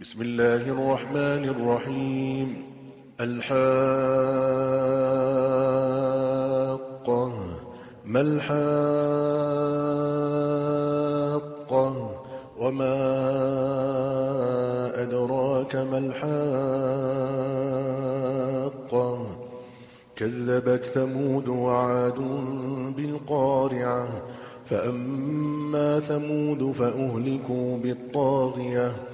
بسم الله الرحمن الرحيم. الحاقة. ما الحاقة؟ وما أدراك ما الحاقة؟ كذبت ثمود وعاد بالقارعة. فأما ثمود فأهلكوا بالطاغية.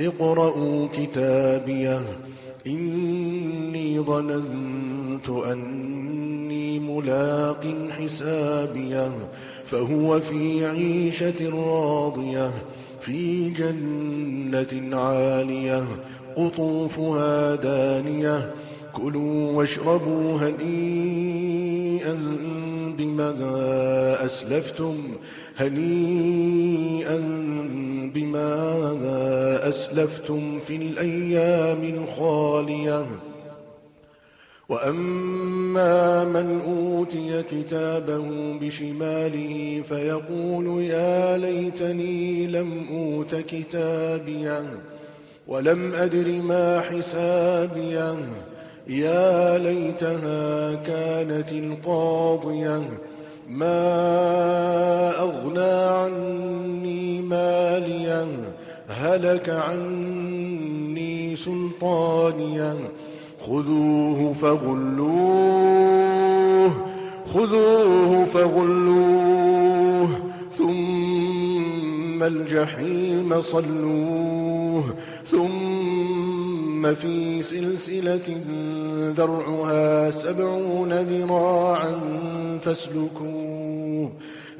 اقرءوا كتابيه. إني ظننت أني ملاق حسابيه. فهو في عيشة راضية في جنة عالية قطوفها دانية. كلوا واشربوا هنيئا بما أسلفتم هنيئا بما أسلفتم في الأيام الخالية. وأما من أوتي كتابه بشماله فيقول يا ليتني لم أوت كتابيه ولم أدر ما حسابيه يا ليتها كانت القاضية. ما أغنى عني ماليا. هلك عني سلطانيا. خذوه فغلوه خذوه فغلوه ثم الجحيم صلوه ثم في سلسلة ذرعها سبعون ذراعا فاسلكوه.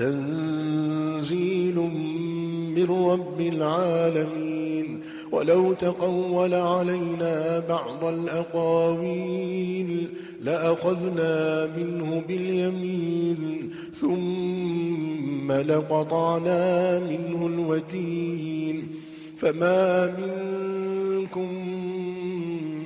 تنزيل من رب العالمين. ولو تقول علينا بعض الأقاويل لأخذنا منه باليمين ثم لقطعنا منه الوتين. فما منكم